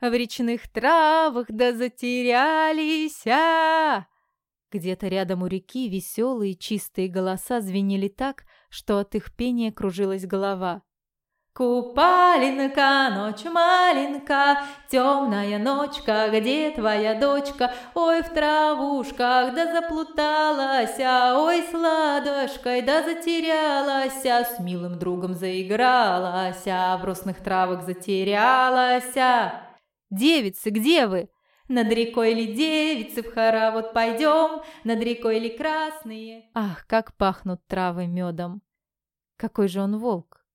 В речных травах да затерялись! А! Где-то рядом у реки веселые чистые голоса звенели так, что от их пения кружилась голова. Купалинка, ночь маленька, темная ночка, где твоя дочка? Ой, в травушках, да заплуталась, а ой, с ладошкой, да затерялась, а с милым другом заигралась, а в росных травах затерялась. А!» Девицы, где вы?» Над рекой ли девицы в хоровод пойдем, Над рекой ли красные. Ах, как пахнут травы медом! Какой же он волк!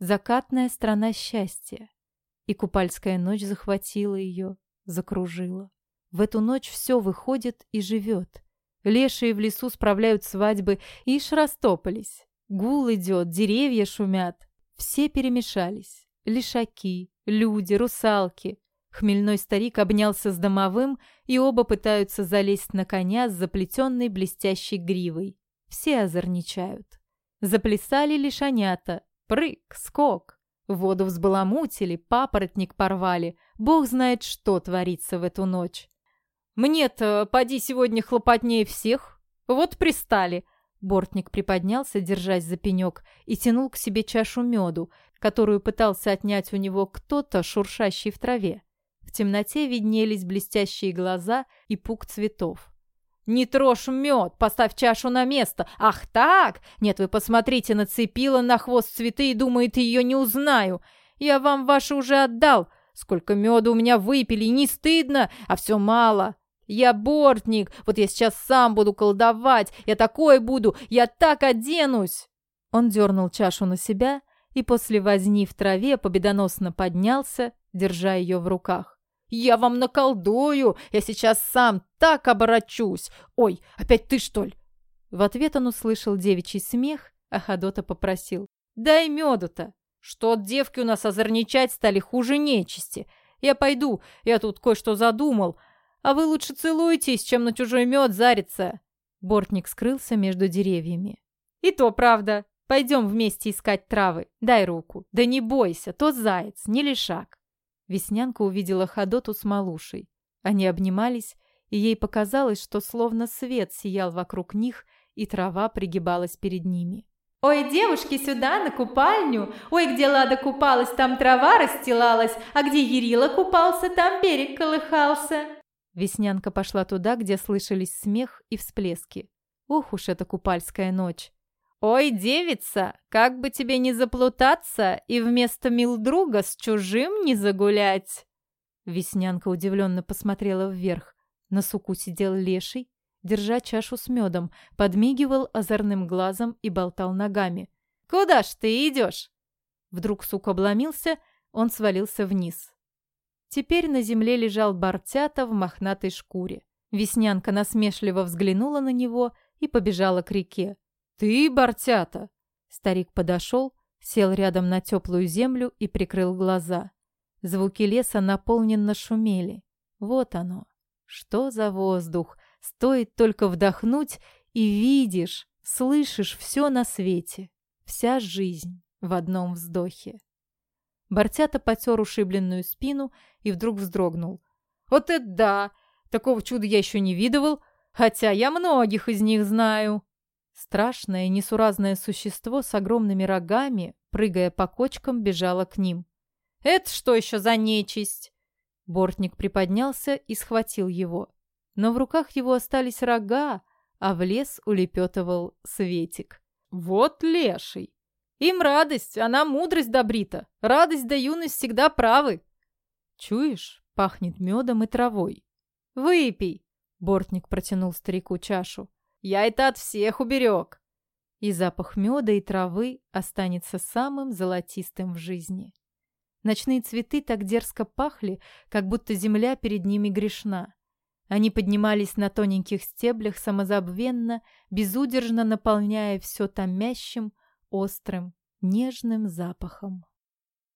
Закатная страна счастья. И купальская ночь захватила ее, закружила. В эту ночь все выходит и живет. Лешие в лесу справляют свадьбы, ишь растополись. Гул идет, деревья шумят. Все перемешались. Лишаки, люди, русалки — Хмельной старик обнялся с домовым, и оба пытаются залезть на коня с заплетенной блестящей гривой. Все озорничают. Заплясали лишанята. Прыг, скок. Воду взбаламутили, папоротник порвали. Бог знает, что творится в эту ночь. «Мне-то, поди сегодня хлопотнее всех. Вот пристали». Бортник приподнялся, держась за пенек, и тянул к себе чашу меду, которую пытался отнять у него кто-то, шуршащий в траве темноте виднелись блестящие глаза и пук цветов. «Не трожь мед! Поставь чашу на место! Ах так! Нет, вы посмотрите, нацепила на хвост цветы и думает, ее не узнаю! Я вам ваши уже отдал! Сколько меда у меня выпили, не стыдно, а все мало!» «Я бортник! Вот я сейчас сам буду колдовать! Я такой буду! Я так оденусь!» Он дернул чашу на себя и после возни в траве победоносно поднялся, держа ее в руках. Я вам наколдую, я сейчас сам так оборочусь. Ой, опять ты, что ли?» В ответ он услышал девичий смех, а Ходота попросил. «Дай меду-то! Что от девки у нас озорничать стали хуже нечисти. Я пойду, я тут кое-что задумал. А вы лучше целуйтесь, чем на чужой мед зариться!» Бортник скрылся между деревьями. «И то правда. Пойдем вместе искать травы. Дай руку. Да не бойся, то заяц, не лишак». Веснянка увидела Ходоту с Малушей. Они обнимались, и ей показалось, что словно свет сиял вокруг них, и трава пригибалась перед ними. «Ой, девушки, сюда, на купальню! Ой, где Лада купалась, там трава расстилалась, а где Ярила купался, там берег колыхался!» Веснянка пошла туда, где слышались смех и всплески. Ох уж эта купальская ночь! «Ой, девица, как бы тебе не заплутаться и вместо мил друга с чужим не загулять!» Веснянка удивленно посмотрела вверх. На суку сидел леший, держа чашу с медом, подмигивал озорным глазом и болтал ногами. «Куда ж ты идешь?» Вдруг сук обломился, он свалился вниз. Теперь на земле лежал Бортята в мохнатой шкуре. Веснянка насмешливо взглянула на него и побежала к реке. «Ты, Бортята!» Старик подошел, сел рядом на теплую землю и прикрыл глаза. Звуки леса наполненно шумели. Вот оно. Что за воздух? Стоит только вдохнуть, и видишь, слышишь все на свете. Вся жизнь в одном вздохе. Бортята потер ушибленную спину и вдруг вздрогнул. «Вот это да! Такого чуда я еще не видывал, хотя я многих из них знаю!» Страшное, несуразное существо с огромными рогами, прыгая по кочкам, бежало к ним. «Это что еще за нечисть?» Бортник приподнялся и схватил его. Но в руках его остались рога, а в лес улепетывал Светик. «Вот леший! Им радость, она мудрость добрита. Радость да юность всегда правы!» «Чуешь, пахнет медом и травой. Выпей!» Бортник протянул старику чашу. Я это от всех уберег. И запах меда и травы останется самым золотистым в жизни. Ночные цветы так дерзко пахли, как будто земля перед ними грешна. Они поднимались на тоненьких стеблях самозабвенно, безудержно наполняя все томящим, острым, нежным запахом.